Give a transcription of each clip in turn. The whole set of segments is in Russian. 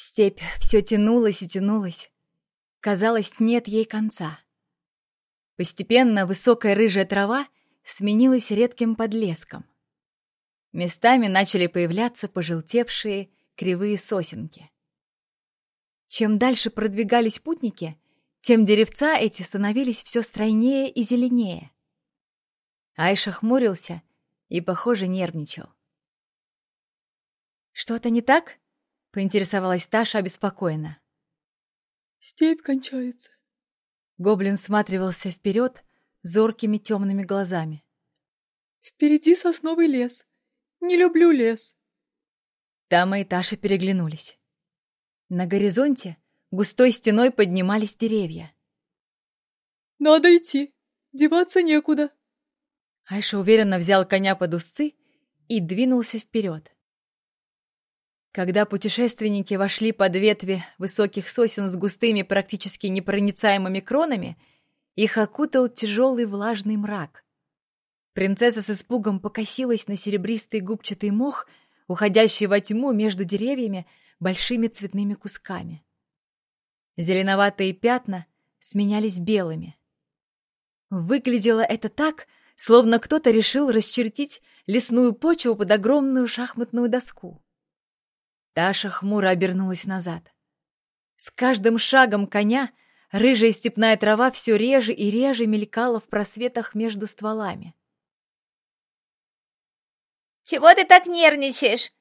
Степь все тянулась и тянулась. Казалось, нет ей конца. Постепенно высокая рыжая трава сменилась редким подлеском. Местами начали появляться пожелтевшие кривые сосенки. Чем дальше продвигались путники, тем деревца эти становились все стройнее и зеленее. Айша хмурился и, похоже, нервничал. «Что-то не так?» — поинтересовалась Таша обеспокоенно. «Степь кончается». Гоблин всматривался вперед зоркими темными глазами. «Впереди сосновый лес. Не люблю лес». Тама и Таша переглянулись. На горизонте густой стеной поднимались деревья. «Надо идти. Деваться некуда». Айша уверенно взял коня под узцы и двинулся вперед. Когда путешественники вошли под ветви высоких сосен с густыми, практически непроницаемыми кронами, их окутал тяжелый влажный мрак. Принцесса с испугом покосилась на серебристый губчатый мох, уходящий во тьму между деревьями большими цветными кусками. Зеленоватые пятна сменялись белыми. Выглядело это так, словно кто-то решил расчертить лесную почву под огромную шахматную доску. Таша хмуро обернулась назад. С каждым шагом коня рыжая степная трава все реже и реже мелькала в просветах между стволами. «Чего ты так нервничаешь?»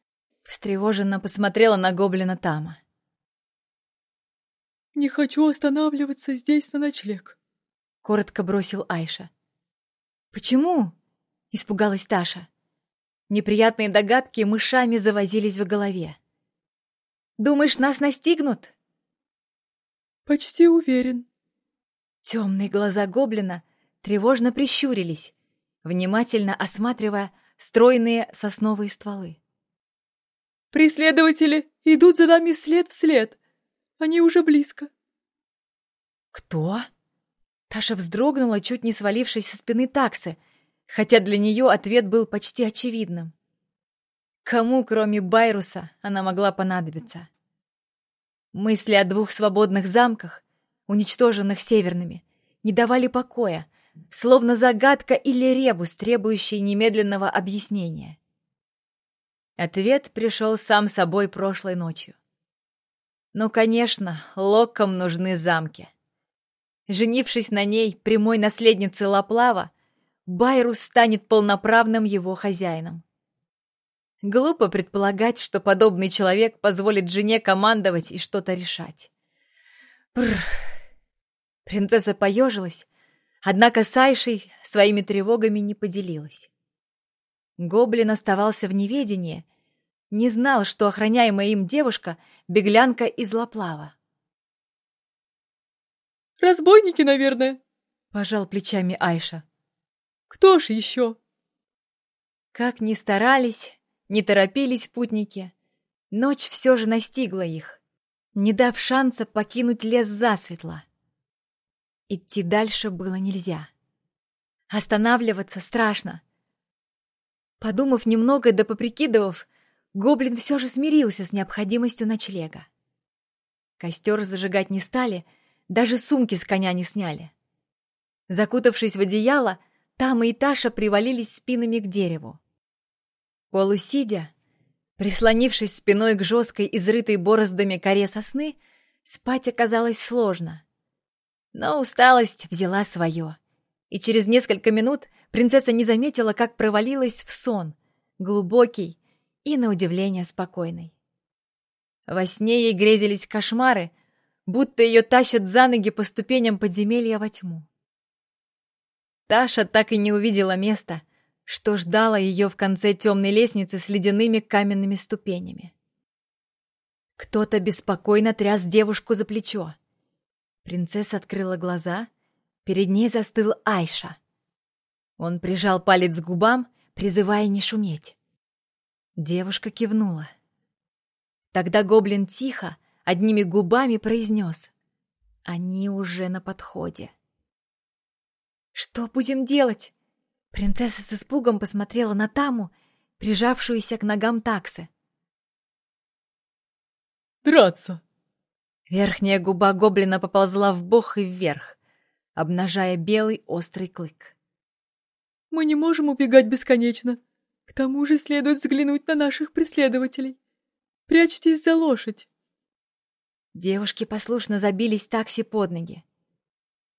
Встревоженно посмотрела на гоблина Тама. «Не хочу останавливаться здесь на ночлег», — коротко бросил Айша. «Почему?» — испугалась Таша. Неприятные догадки мышами завозились в голове. Думаешь, нас настигнут?» «Почти уверен». Темные глаза гоблина тревожно прищурились, внимательно осматривая стройные сосновые стволы. «Преследователи идут за нами след в след. Они уже близко». «Кто?» Таша вздрогнула, чуть не свалившись со спины таксы, хотя для нее ответ был почти очевидным. Кому, кроме Байруса, она могла понадобиться? Мысли о двух свободных замках, уничтоженных северными, не давали покоя, словно загадка или ребус, требующий немедленного объяснения. Ответ пришел сам собой прошлой ночью. Ну, конечно, Локкам нужны замки. Женившись на ней, прямой наследнице Лаплава, Байрус станет полноправным его хозяином. Глупо предполагать, что подобный человек позволит жене командовать и что-то решать. Бррр. Принцесса поежилась, однако с Айшей своими тревогами не поделилась. Гоблин оставался в неведении, не знал, что охраняемая им девушка — беглянка из Лаплава. «Разбойники, наверное», — пожал плечами Айша. «Кто ж еще?» Как ни старались, не торопились путники. Ночь все же настигла их, не дав шанса покинуть лес засветло. Идти дальше было нельзя. Останавливаться страшно. Подумав немного да поприкидывав, гоблин все же смирился с необходимостью ночлега. Костер зажигать не стали, даже сумки с коня не сняли. Закутавшись в одеяло, Тама и Таша привалились спинами к дереву. Полусидя, прислонившись спиной к жесткой, изрытой бороздами коре сосны, спать оказалось сложно. Но усталость взяла свое, и через несколько минут принцесса не заметила, как провалилась в сон, глубокий и, на удивление, спокойный. Во сне ей грезились кошмары, будто ее тащат за ноги по ступеням подземелья во тьму. Таша так и не увидела места, что ждало ее в конце темной лестницы с ледяными каменными ступенями. Кто-то беспокойно тряс девушку за плечо. Принцесса открыла глаза. Перед ней застыл Айша. Он прижал палец к губам, призывая не шуметь. Девушка кивнула. Тогда гоблин тихо, одними губами произнес. Они уже на подходе. «Что будем делать?» Принцесса с испугом посмотрела на Таму, прижавшуюся к ногам таксы. драться!» Верхняя губа гоблина поползла в бок и вверх, обнажая белый острый клык. «Мы не можем убегать бесконечно. К тому же следует взглянуть на наших преследователей. Прячьтесь за лошадь!» Девушки послушно забились такси под ноги.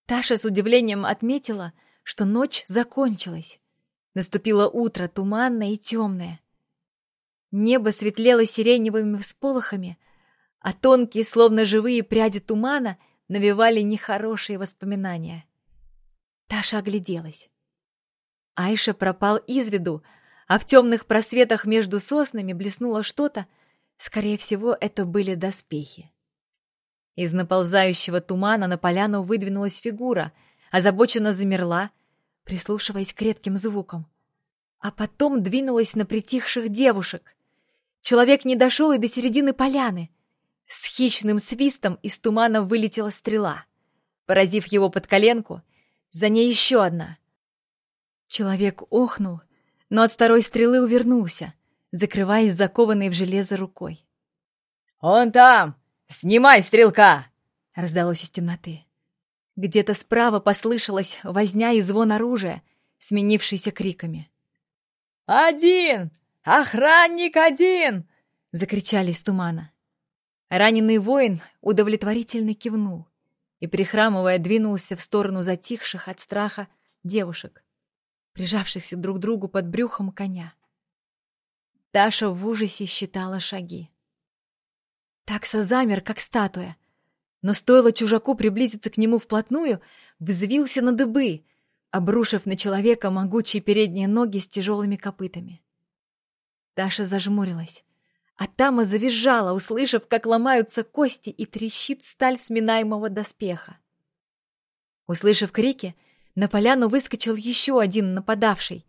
Таша с удивлением отметила, что ночь закончилась. Наступило утро, туманное и темное. Небо светлело сиреневыми всполохами, а тонкие, словно живые пряди тумана, навевали нехорошие воспоминания. Таша огляделась. Айша пропал из виду, а в темных просветах между соснами блеснуло что-то, скорее всего, это были доспехи. Из наползающего тумана на поляну выдвинулась фигура, озабоченно замерла, прислушиваясь к редким звукам, а потом двинулась на притихших девушек. Человек не дошел и до середины поляны — с хищным свистом из тумана вылетела стрела. Поразив его под коленку, за ней еще одна. Человек охнул, но от второй стрелы увернулся, закрываясь закованной в железо рукой. «Он там! Снимай стрелка!» — раздалось из темноты. Где-то справа послышалась возня и звон оружия, сменившийся криками. «Один! Охранник один!» — закричали из тумана. Раненый воин удовлетворительно кивнул и, прихрамывая, двинулся в сторону затихших от страха девушек, прижавшихся друг к другу под брюхом коня. Таша в ужасе считала шаги. Такса замер, как статуя, но стоило чужаку приблизиться к нему вплотную, взвился на дыбы, обрушив на человека могучие передние ноги с тяжелыми копытами. Таша зажмурилась. А Тама завизжала, услышав, как ломаются кости и трещит сталь сминаемого доспеха. Услышав крики, на поляну выскочил еще один нападавший,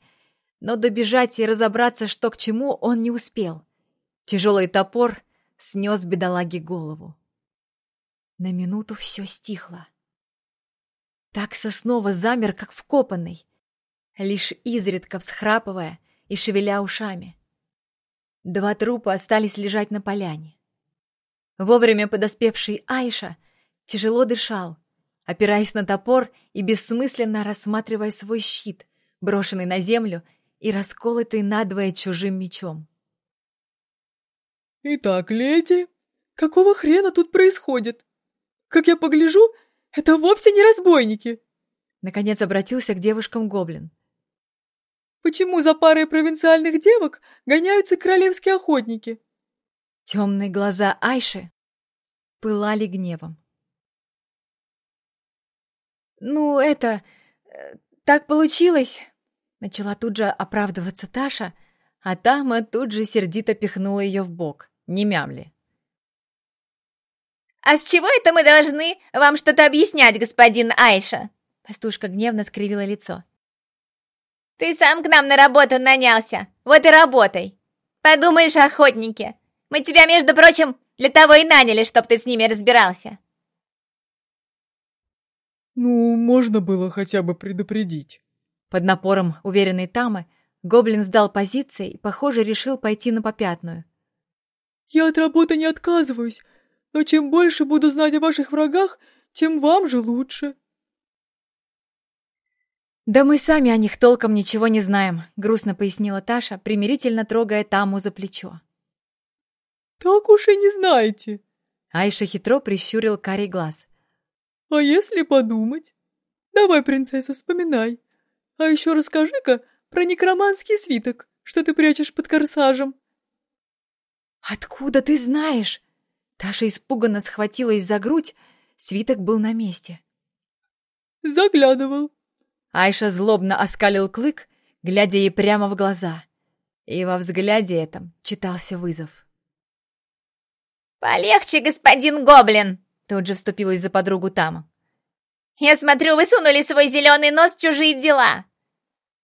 но добежать и разобраться, что к чему, он не успел. Тяжелый топор снес бедолаге голову. На минуту все стихло. Такса снова замер, как вкопанный, лишь изредка всхрапывая и шевеля ушами. Два трупа остались лежать на поляне. Вовремя подоспевший Айша тяжело дышал, опираясь на топор и бессмысленно рассматривая свой щит, брошенный на землю и расколотый надвое чужим мечом. «Итак, леди, какого хрена тут происходит? Как я погляжу, это вовсе не разбойники!» Наконец обратился к девушкам гоблин. Почему за парой провинциальных девок гоняются королевские охотники? Темные глаза Айши пылали гневом. «Ну, это... Э, так получилось!» Начала тут же оправдываться Таша, а Тама тут же сердито пихнула ее в бок. Не мямли. «А с чего это мы должны вам что-то объяснять, господин Айша?» Пастушка гневно скривила лицо. Ты сам к нам на работу нанялся. Вот и работай. Подумаешь, охотники. Мы тебя, между прочим, для того и наняли, чтоб ты с ними разбирался. Ну, можно было хотя бы предупредить. Под напором уверенной Тамы гоблин сдал позиции и, похоже, решил пойти на попятную. Я от работы не отказываюсь, но чем больше буду знать о ваших врагах, тем вам же лучше. «Да мы сами о них толком ничего не знаем», — грустно пояснила Таша, примирительно трогая Таму за плечо. «Так уж и не знаете». Айша хитро прищурил карий глаз. «А если подумать? Давай, принцесса, вспоминай. А еще расскажи-ка про некроманский свиток, что ты прячешь под корсажем». «Откуда ты знаешь?» Таша испуганно схватилась за грудь, свиток был на месте. «Заглядывал», Айша злобно оскалил клык, глядя ей прямо в глаза. И во взгляде этом читался вызов. «Полегче, господин Гоблин!» Тут же вступилась за подругу Тама. «Я смотрю, вы сунули свой зеленый нос в чужие дела.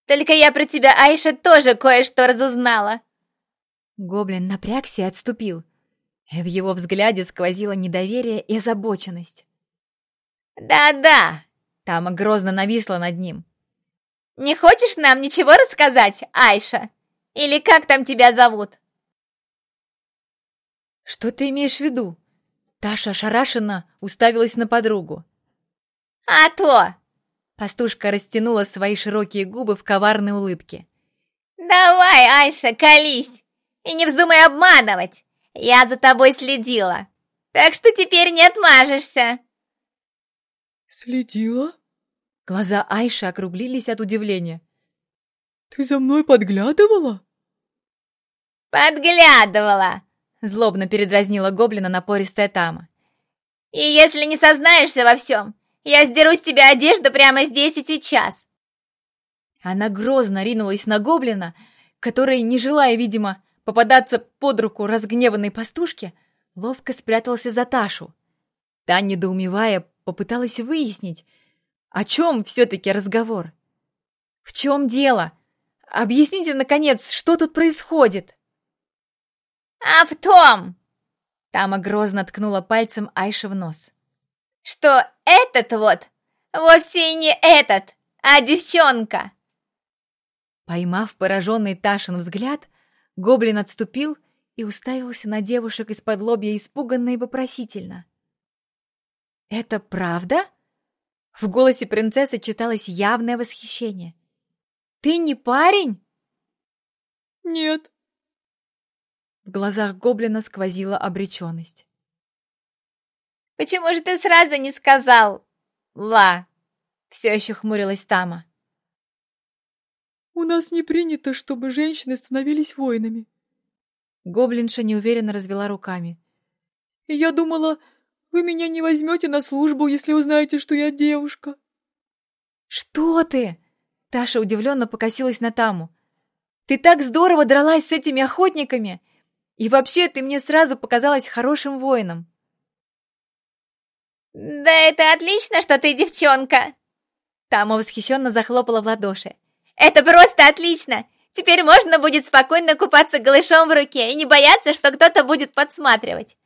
Только я про тебя, Айша, тоже кое-что разузнала». Гоблин напрягся и отступил. В его взгляде сквозило недоверие и озабоченность. «Да-да, Тама грозно нависла над ним. «Не хочешь нам ничего рассказать, Айша? Или как там тебя зовут?» «Что ты имеешь в виду?» Таша ошарашенно уставилась на подругу. «А то! Пастушка растянула свои широкие губы в коварной улыбке. Давай, Айша, колись! И не вздумай обманывать! Я за тобой следила, так что теперь не отмажешься!» «Следила?» Глаза Айши округлились от удивления. «Ты за мной подглядывала?» «Подглядывала!» Злобно передразнила гоблина напористая Тама. «И если не сознаешься во всем, я сдеру с тебя одежду прямо здесь и сейчас!» Она грозно ринулась на гоблина, который, не желая, видимо, попадаться под руку разгневанной пастушке, ловко спрятался за Ташу. Та, недоумевая, попыталась выяснить, о чем все-таки разговор. В чем дело? Объясните, наконец, что тут происходит? «А в том!» Тама грозно ткнула пальцем Айша в нос что этот вот вовсе и не этот, а девчонка!» Поймав пораженный Ташин взгляд, гоблин отступил и уставился на девушек из-под лобья испуганно и вопросительно. «Это правда?» В голосе принцессы читалось явное восхищение. «Ты не парень?» «Нет». В глазах гоблина сквозила обреченность. Почему же ты сразу не сказал? Ла!» Все еще хмурилась Тама. «У нас не принято, чтобы женщины становились воинами». Гоблинша неуверенно развела руками. «Я думала, вы меня не возьмете на службу, если узнаете, что я девушка». «Что ты?» Таша удивленно покосилась на Таму. «Ты так здорово дралась с этими охотниками! И вообще ты мне сразу показалась хорошим воином!» «Да это отлично, что ты девчонка!» Тама восхищенно захлопала в ладоши. «Это просто отлично! Теперь можно будет спокойно купаться голышом в руке и не бояться, что кто-то будет подсматривать.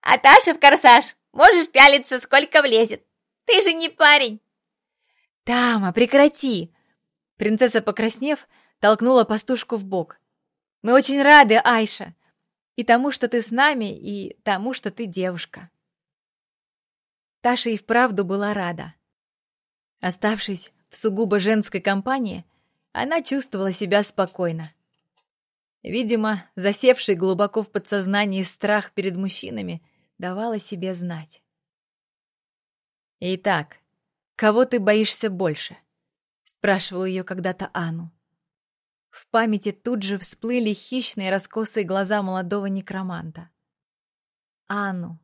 А Таша в корсаж можешь пялиться, сколько влезет. Ты же не парень!» «Тама, прекрати!» Принцесса, покраснев, толкнула пастушку в бок. «Мы очень рады, Айша, и тому, что ты с нами, и тому, что ты девушка». Таша и вправду была рада. Оставшись в сугубо женской компании, она чувствовала себя спокойно. Видимо, засевший глубоко в подсознании страх перед мужчинами давал о себе знать. «Итак, кого ты боишься больше?» — спрашивал ее когда-то Анну. В памяти тут же всплыли хищные раскосые глаза молодого некроманта. Анну,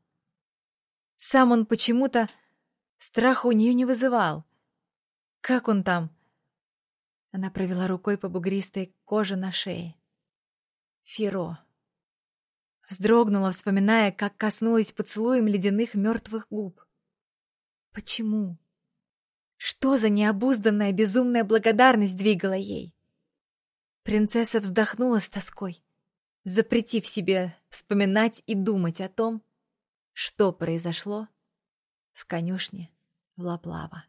сам он почему-то страха у нее не вызывал. Как он там? Она провела рукой по бугристой коже на шее. Феро. Вздрогнула, вспоминая, как коснулась поцелуем ледяных мертвых губ. Почему? Что за необузданная безумная благодарность двигала ей? Принцесса вздохнула с тоской, запретив себе вспоминать и думать о том, что произошло в конюшне в Лаплава.